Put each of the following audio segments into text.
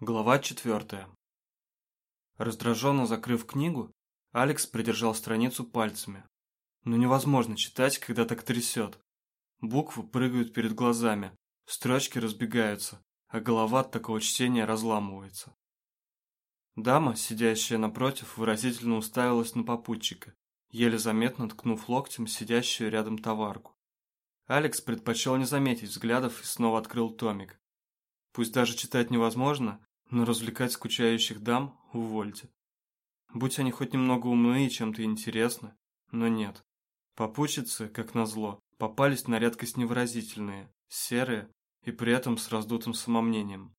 Глава четвертая. Раздраженно закрыв книгу, Алекс придержал страницу пальцами. Но ну, невозможно читать, когда так трясет. Буквы прыгают перед глазами, строчки разбегаются, а голова от такого чтения разламывается. Дама, сидящая напротив, выразительно уставилась на попутчика, еле заметно ткнув локтем сидящую рядом товарку. Алекс предпочел не заметить взглядов и снова открыл томик. Пусть даже читать невозможно, но развлекать скучающих дам увольте. Будь они хоть немного умны и чем-то интересны, но нет. Попутчицы, как назло, попались на редкость невыразительные, серые и при этом с раздутым самомнением.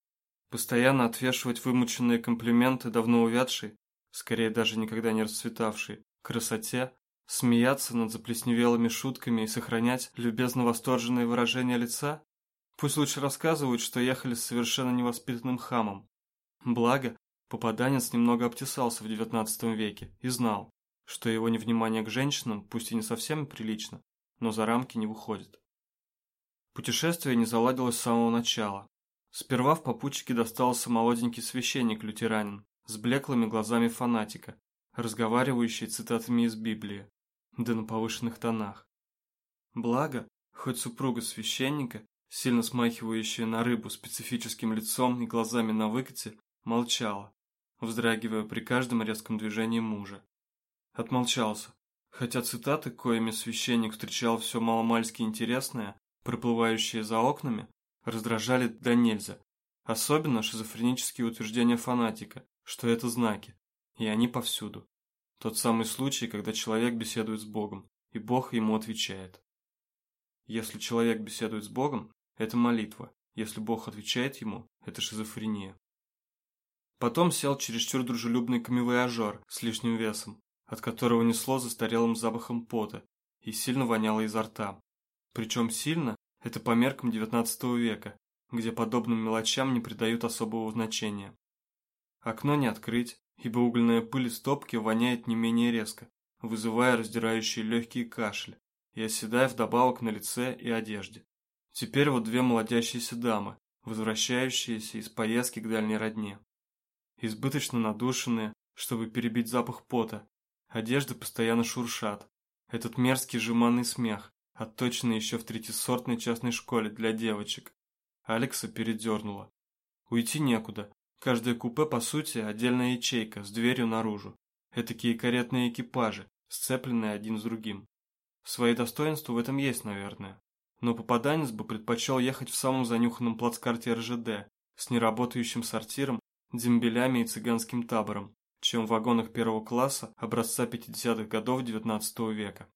Постоянно отвешивать вымученные комплименты давно увядшей, скорее даже никогда не расцветавшей, красоте, смеяться над заплесневелыми шутками и сохранять любезно восторженные выражения лица? Пусть лучше рассказывают, что ехали с совершенно невоспитанным хамом, Благо, попаданец немного обтесался в XIX веке и знал, что его невнимание к женщинам, пусть и не совсем прилично, но за рамки не выходит. Путешествие не заладилось с самого начала. Сперва в попутчике достался молоденький священник-лютеранин с блеклыми глазами фанатика, разговаривающий цитатами из Библии, да на повышенных тонах. Благо, хоть супруга священника, сильно смахивающая на рыбу специфическим лицом и глазами на выкате, Молчала, вздрагивая при каждом резком движении мужа. Отмолчался, хотя цитаты, коими священник встречал все маломальски интересное, проплывающие за окнами, раздражали до нельзя. Особенно шизофренические утверждения фанатика, что это знаки, и они повсюду. Тот самый случай, когда человек беседует с Богом, и Бог ему отвечает. Если человек беседует с Богом, это молитва. Если Бог отвечает ему, это шизофрения. Потом сел чересчур дружелюбный камевояжер с лишним весом, от которого несло застарелым запахом пота и сильно воняло изо рта. Причем сильно – это по меркам XIX века, где подобным мелочам не придают особого значения. Окно не открыть, ибо угольная пыль из топки воняет не менее резко, вызывая раздирающие легкие кашель и оседая вдобавок на лице и одежде. Теперь вот две молодящиеся дамы, возвращающиеся из поездки к дальней родне избыточно надушенные, чтобы перебить запах пота. Одежды постоянно шуршат. Этот мерзкий жеманный смех, отточенный еще в третьесортной частной школе для девочек. Алекса передернула. Уйти некуда. Каждое купе, по сути, отдельная ячейка с дверью наружу. Этакие каретные экипажи, сцепленные один с другим. Свои достоинства в этом есть, наверное. Но попаданец бы предпочел ехать в самом занюханном плацкарте РЖД, с неработающим сортиром дембелями и цыганским табором, чем в вагонах первого класса образца 50-х годов XIX века.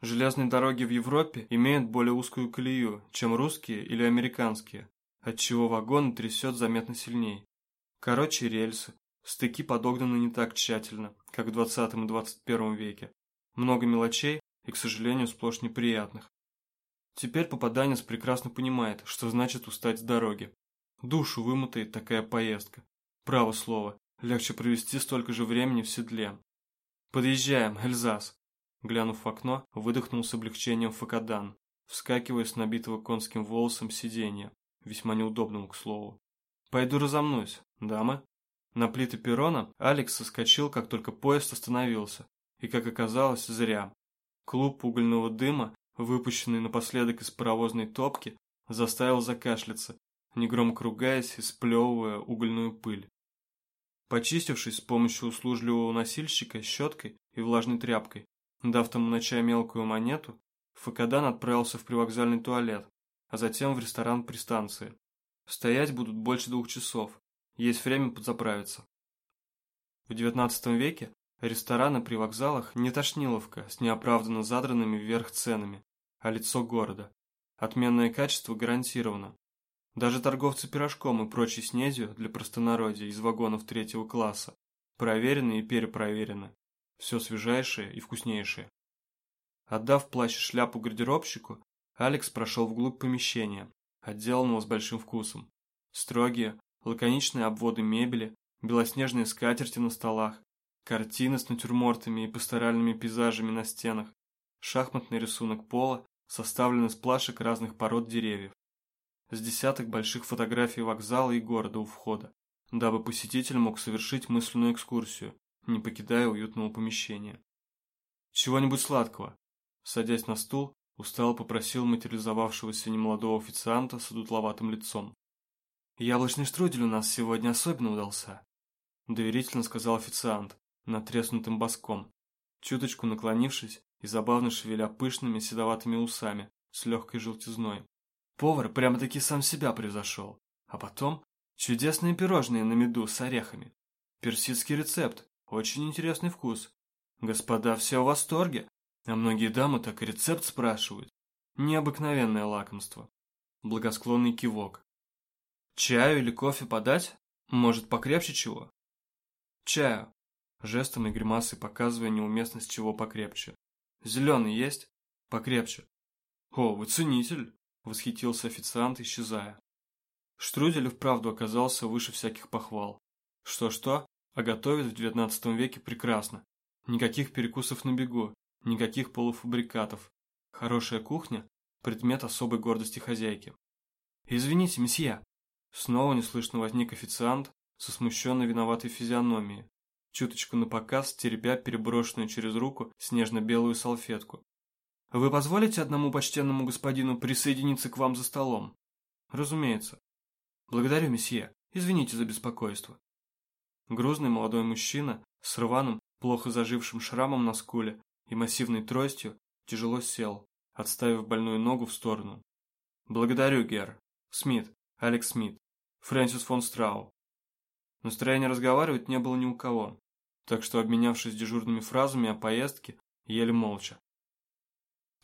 Железные дороги в Европе имеют более узкую колею, чем русские или американские, отчего вагоны трясет заметно сильнее. Короче рельсы, стыки подогнаны не так тщательно, как в 20 и 21 веке. Много мелочей и, к сожалению, сплошь неприятных. Теперь попаданец прекрасно понимает, что значит устать с дороги, Душу вымотает такая поездка. Право слово, легче провести столько же времени в седле. Подъезжаем, Эльзас. Глянув в окно, выдохнул с облегчением Факадан, вскакивая с набитого конским волосом сиденья, весьма неудобному, к слову. «Пойду разомнусь, дамы». На плиты перрона Алекс соскочил, как только поезд остановился, и, как оказалось, зря. Клуб угольного дыма, выпущенный напоследок из паровозной топки, заставил закашляться, негромко ругаясь и сплевывая угольную пыль. Почистившись с помощью услужливого носильщика щеткой и влажной тряпкой, дав тому на чай мелкую монету, Факадан отправился в привокзальный туалет, а затем в ресторан при станции. Стоять будут больше двух часов, есть время подзаправиться. В XIX веке рестораны при вокзалах не тошниловка с неоправданно задранными вверх ценами, а лицо города. Отменное качество гарантировано, даже торговцы пирожком и прочей снедью для простонародья из вагонов третьего класса проверены и перепроверены. Все свежайшее и вкуснейшее. Отдав плащ и шляпу гардеробщику, Алекс прошел вглубь помещения, отделанного с большим вкусом. Строгие, лаконичные обводы мебели, белоснежные скатерти на столах, картины с натюрмортами и пасторальными пейзажами на стенах, шахматный рисунок пола, составленный из плашек разных пород деревьев с десяток больших фотографий вокзала и города у входа, дабы посетитель мог совершить мысленную экскурсию, не покидая уютного помещения. «Чего-нибудь сладкого?» Садясь на стул, устало попросил материализовавшегося немолодого официанта с одутловатым лицом. «Яблочный штрудель у нас сегодня особенно удался», – доверительно сказал официант, натреснутым боском, чуточку наклонившись и забавно шевеля пышными седоватыми усами с легкой желтизной. Повар прямо-таки сам себя превзошел. А потом чудесные пирожные на меду с орехами. Персидский рецепт, очень интересный вкус. Господа все в восторге, а многие дамы так и рецепт спрашивают. Необыкновенное лакомство. Благосклонный кивок. Чаю или кофе подать? Может, покрепче чего? Чаю. Жестом и гримасой показывая неуместность чего покрепче. Зеленый есть? Покрепче. О, вы ценитель, восхитился официант, исчезая. Штрудель вправду оказался выше всяких похвал. Что-что, а готовит в девятнадцатом веке прекрасно. Никаких перекусов на бегу, никаких полуфабрикатов. Хорошая кухня – предмет особой гордости хозяйки. «Извините, месье!» Снова неслышно возник официант со смущенно виноватой физиономией, чуточку напоказ, теребя переброшенную через руку снежно-белую салфетку. «Вы позволите одному почтенному господину присоединиться к вам за столом?» «Разумеется». «Благодарю, месье. Извините за беспокойство». Грузный молодой мужчина с рваным, плохо зажившим шрамом на скуле и массивной тростью тяжело сел, отставив больную ногу в сторону. «Благодарю, Гер. Смит. Алекс Смит. Фрэнсис фон Страу». Настроения разговаривать не было ни у кого, так что, обменявшись дежурными фразами о поездке, ели молча.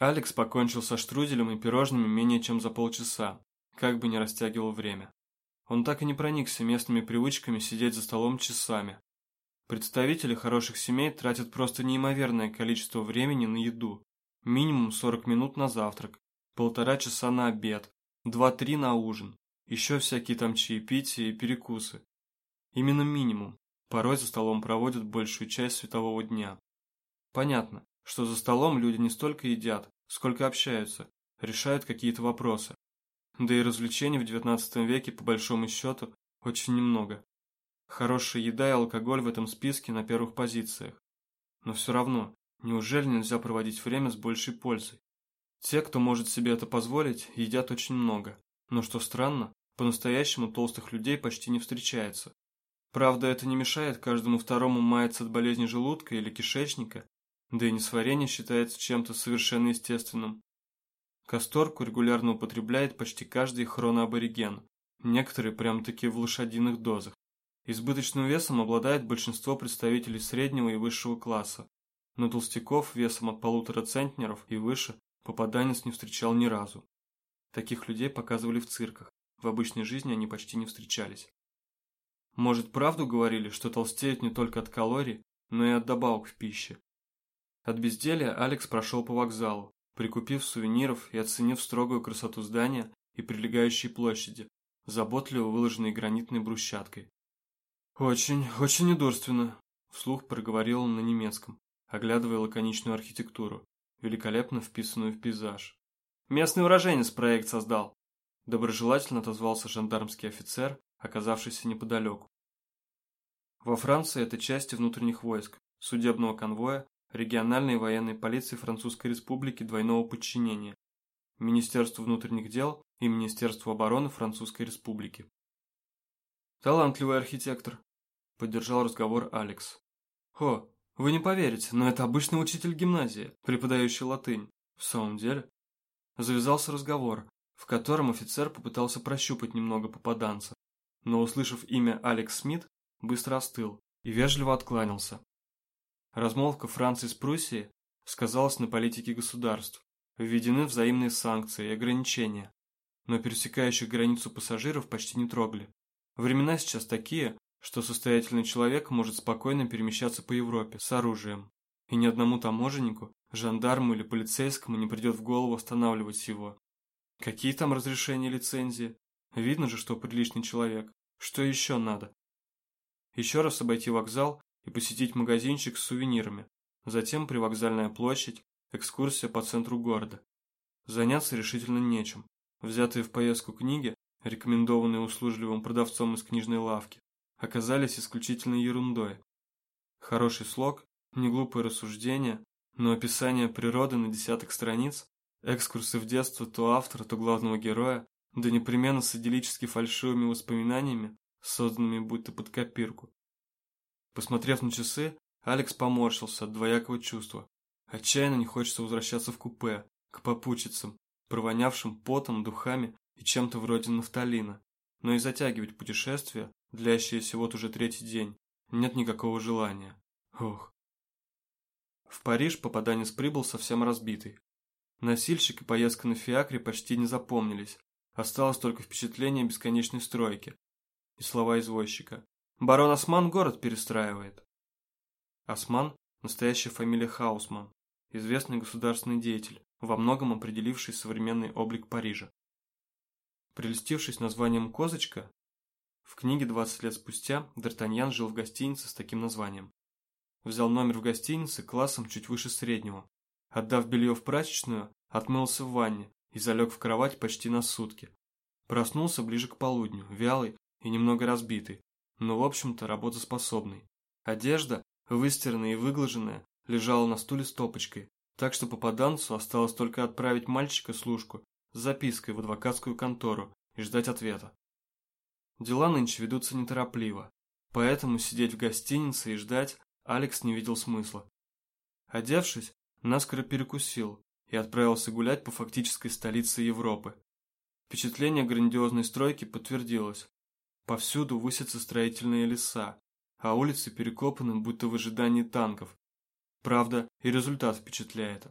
Алекс покончил со штруделем и пирожными менее чем за полчаса, как бы не растягивал время. Он так и не проникся местными привычками сидеть за столом часами. Представители хороших семей тратят просто неимоверное количество времени на еду. Минимум 40 минут на завтрак, полтора часа на обед, 2-3 на ужин, еще всякие там чаепития и перекусы. Именно минимум. Порой за столом проводят большую часть светового дня. Понятно, что за столом люди не столько едят, сколько общаются, решают какие-то вопросы. Да и развлечений в XIX веке, по большому счету, очень немного. Хорошая еда и алкоголь в этом списке на первых позициях. Но все равно, неужели нельзя проводить время с большей пользой? Те, кто может себе это позволить, едят очень много. Но что странно, по-настоящему толстых людей почти не встречается. Правда, это не мешает каждому второму маяться от болезни желудка или кишечника, да и несварение считается чем-то совершенно естественным. Касторку регулярно употребляет почти каждый хроноабориген, некоторые прям-таки в лошадиных дозах. Избыточным весом обладает большинство представителей среднего и высшего класса, но толстяков весом от полутора центнеров и выше попаданец не встречал ни разу. Таких людей показывали в цирках, в обычной жизни они почти не встречались. Может, правду говорили, что толстеют не только от калорий, но и от добавок в пище? От безделия Алекс прошел по вокзалу, прикупив сувениров и оценив строгую красоту здания и прилегающей площади, заботливо выложенной гранитной брусчаткой. «Очень, очень недурственно», – вслух проговорил он на немецком, оглядывая лаконичную архитектуру, великолепно вписанную в пейзаж. «Местный уроженец проект создал», – доброжелательно отозвался жандармский офицер, оказавшийся неподалеку. Во Франции это части внутренних войск, судебного конвоя, региональной военной полиции Французской Республики двойного подчинения, Министерству внутренних дел и Министерству обороны Французской Республики. «Талантливый архитектор», – поддержал разговор Алекс. «Хо, вы не поверите, но это обычный учитель гимназии, преподающий латынь. В самом деле?» Завязался разговор, в котором офицер попытался прощупать немного попаданца но, услышав имя Алекс Смит, быстро остыл и вежливо откланялся. Размолвка Франции с Пруссией сказалась на политике государств, введены взаимные санкции и ограничения, но пересекающих границу пассажиров почти не трогали. Времена сейчас такие, что состоятельный человек может спокойно перемещаться по Европе с оружием, и ни одному таможеннику, жандарму или полицейскому не придет в голову останавливать его. Какие там разрешения лицензии? Видно же, что приличный человек. Что еще надо? Еще раз обойти вокзал и посетить магазинчик с сувенирами. Затем привокзальная площадь, экскурсия по центру города. Заняться решительно нечем. Взятые в поездку книги, рекомендованные услужливым продавцом из книжной лавки, оказались исключительной ерундой. Хороший слог, неглупое рассуждение, но описание природы на десяток страниц, экскурсы в детство то автора, то главного героя, да непременно с идиллически фальшивыми воспоминаниями, созданными будто под копирку. Посмотрев на часы, Алекс поморщился от двоякого чувства. Отчаянно не хочется возвращаться в купе, к попутчицам, провонявшим потом, духами и чем-то вроде нафталина. Но и затягивать путешествие, длящееся вот уже третий день, нет никакого желания. Ох. В Париж попаданец прибыл совсем разбитый. Носильщик и поездка на фиакре почти не запомнились. Осталось только впечатление бесконечной стройки. И слова извозчика. «Барон Осман город перестраивает». Осман – настоящая фамилия Хаусман, известный государственный деятель, во многом определивший современный облик Парижа. Прелестившись названием «Козочка», в книге 20 лет спустя Д'Артаньян жил в гостинице с таким названием. Взял номер в гостинице классом чуть выше среднего. Отдав белье в прачечную, отмылся в ванне и залег в кровать почти на сутки. Проснулся ближе к полудню, вялый и немного разбитый, но в общем-то работоспособный. Одежда, выстиранная и выглаженная, лежала на стуле стопочкой, так что попаданцу осталось только отправить мальчика-служку с запиской в адвокатскую контору и ждать ответа. Дела нынче ведутся неторопливо, поэтому сидеть в гостинице и ждать Алекс не видел смысла. Одевшись, наскоро перекусил и отправился гулять по фактической столице Европы. Впечатление грандиозной стройки подтвердилось. Повсюду высятся строительные леса, а улицы перекопаны, будто в ожидании танков. Правда, и результат впечатляет.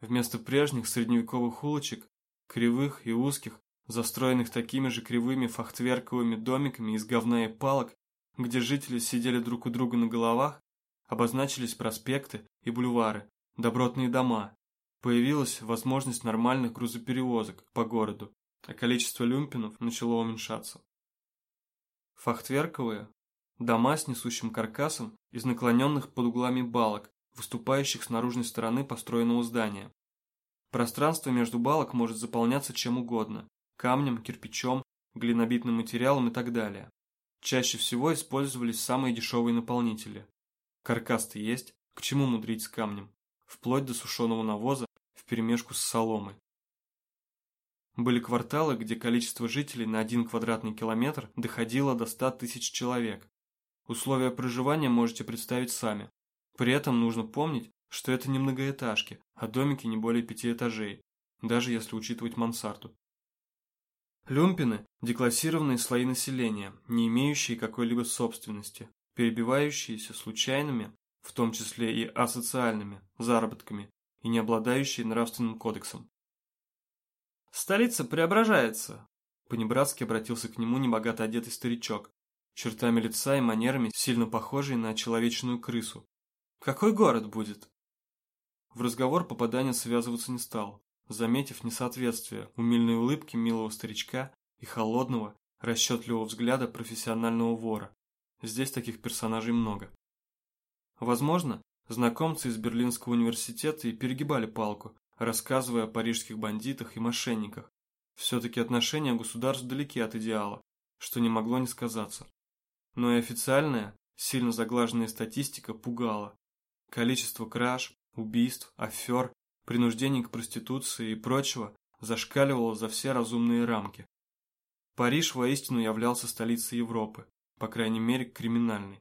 Вместо прежних средневековых улочек, кривых и узких, застроенных такими же кривыми фахтверковыми домиками из говна и палок, где жители сидели друг у друга на головах, обозначились проспекты и бульвары, добротные дома. Появилась возможность нормальных грузоперевозок по городу, а количество люмпинов начало уменьшаться. Фахтверковые – дома с несущим каркасом из наклоненных под углами балок, выступающих с наружной стороны построенного здания. Пространство между балок может заполняться чем угодно – камнем, кирпичом, глинобитным материалом и так далее. Чаще всего использовались самые дешевые наполнители. Каркас-то есть, к чему мудрить с камнем, вплоть до сушеного навоза вперемешку с соломой. Были кварталы, где количество жителей на один квадратный километр доходило до 100 тысяч человек. Условия проживания можете представить сами. При этом нужно помнить, что это не многоэтажки, а домики не более пяти этажей, даже если учитывать мансарду. Люмпины – деклассированные слои населения, не имеющие какой-либо собственности, перебивающиеся случайными, в том числе и асоциальными, заработками и не обладающие нравственным кодексом. «Столица преображается», – понебратски обратился к нему небогато одетый старичок, чертами лица и манерами сильно похожий на человечную крысу. «Какой город будет?» В разговор попадание связываться не стал, заметив несоответствие умильной улыбки милого старичка и холодного, расчетливого взгляда профессионального вора. Здесь таких персонажей много. Возможно, знакомцы из Берлинского университета и перегибали палку, рассказывая о парижских бандитах и мошенниках. Все-таки отношения государств далеки от идеала, что не могло не сказаться. Но и официальная, сильно заглаженная статистика пугала. Количество краж, убийств, афер принуждений к проституции и прочего зашкаливало за все разумные рамки. Париж воистину являлся столицей Европы, по крайней мере криминальной.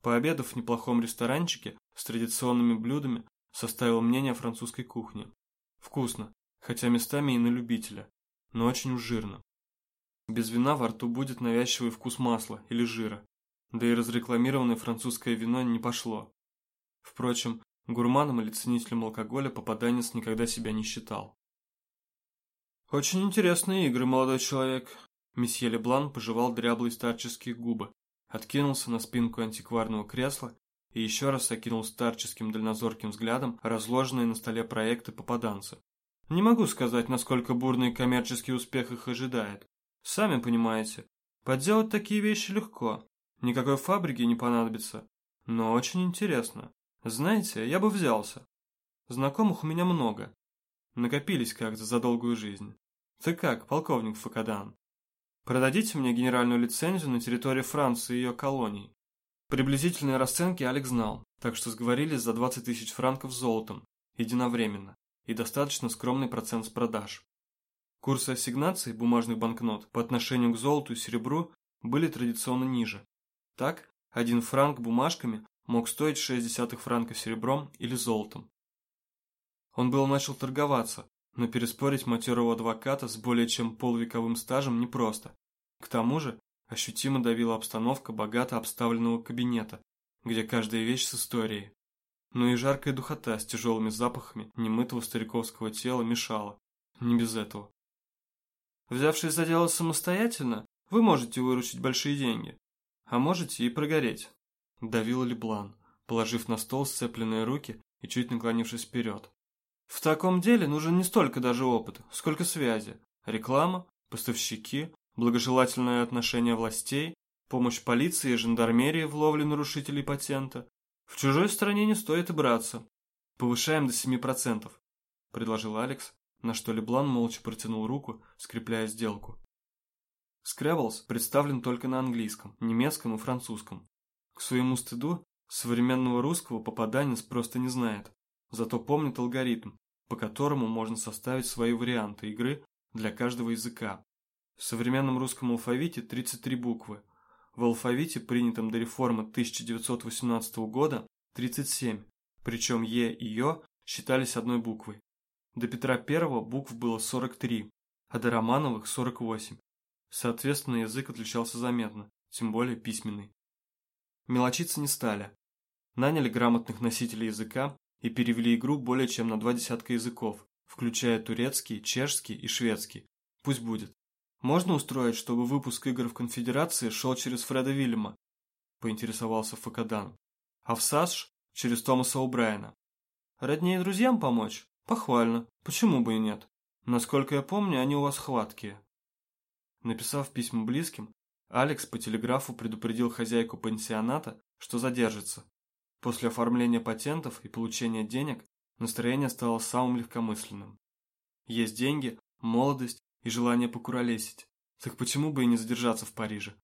Пообедав в неплохом ресторанчике с традиционными блюдами, составил мнение о французской кухне. Вкусно, хотя местами и на любителя, но очень уж жирно. Без вина во рту будет навязчивый вкус масла или жира, да и разрекламированное французское вино не пошло. Впрочем, Гурманом или ценителем алкоголя попаданец никогда себя не считал. «Очень интересные игры, молодой человек», Месье Леблан пожевал дряблые старческие губы, откинулся на спинку антикварного кресла и еще раз окинул старческим дальнозорким взглядом разложенные на столе проекты попаданца. Не могу сказать, насколько бурный коммерческий успех их ожидает. Сами понимаете, подделать такие вещи легко, никакой фабрики не понадобится, но очень интересно. Знаете, я бы взялся. Знакомых у меня много. Накопились как-то за долгую жизнь. Ты как, полковник Факадан? Продадите мне генеральную лицензию на территории Франции и ее колоний. Приблизительные расценки Алекс знал, так что сговорились за 20 тысяч франков золотом, единовременно, и достаточно скромный процент с продаж. Курсы ассигнаций бумажных банкнот по отношению к золоту и серебру были традиционно ниже. Так, один франк бумажками мог стоить 60 франков серебром или золотом. Он был начал торговаться, но переспорить матерого адвоката с более чем полвековым стажем непросто. К тому же, ощутимо давила обстановка богато обставленного кабинета, где каждая вещь с историей. Но и жаркая духота с тяжелыми запахами немытого стариковского тела мешала. Не без этого. Взявшись за дело самостоятельно, вы можете выручить большие деньги. А можете и прогореть. Давила Леблан, положив на стол сцепленные руки и чуть наклонившись вперед. В таком деле нужен не столько даже опыт, сколько связи. Реклама, поставщики, благожелательное отношение властей, помощь полиции и жандармерии в ловле нарушителей патента. В чужой стране не стоит и браться. Повышаем до 7%, предложил Алекс, на что Леблан молча протянул руку, скрепляя сделку. Скребблс представлен только на английском, немецком и французском. К своему стыду, современного русского попаданец просто не знает зато помнит алгоритм, по которому можно составить свои варианты игры для каждого языка. В современном русском алфавите 33 буквы. В алфавите, принятом до реформы 1918 года, 37, причем Е и Ё считались одной буквой. До Петра I букв было 43, а до Романовых 48. Соответственно, язык отличался заметно, тем более письменный. Мелочиться не стали. Наняли грамотных носителей языка и перевели игру более чем на два десятка языков, включая турецкий, чешский и шведский. Пусть будет. Можно устроить, чтобы выпуск игр в Конфедерации шел через Фреда Вильяма? Поинтересовался Факадан. А в САСШ через Томаса О'Брайена. Роднее друзьям помочь? Похвально. Почему бы и нет? Насколько я помню, они у вас хваткие. Написав письма близким, Алекс по телеграфу предупредил хозяйку пансионата, что задержится, После оформления патентов и получения денег настроение стало самым легкомысленным. Есть деньги, молодость и желание покуролесить. Так почему бы и не задержаться в Париже?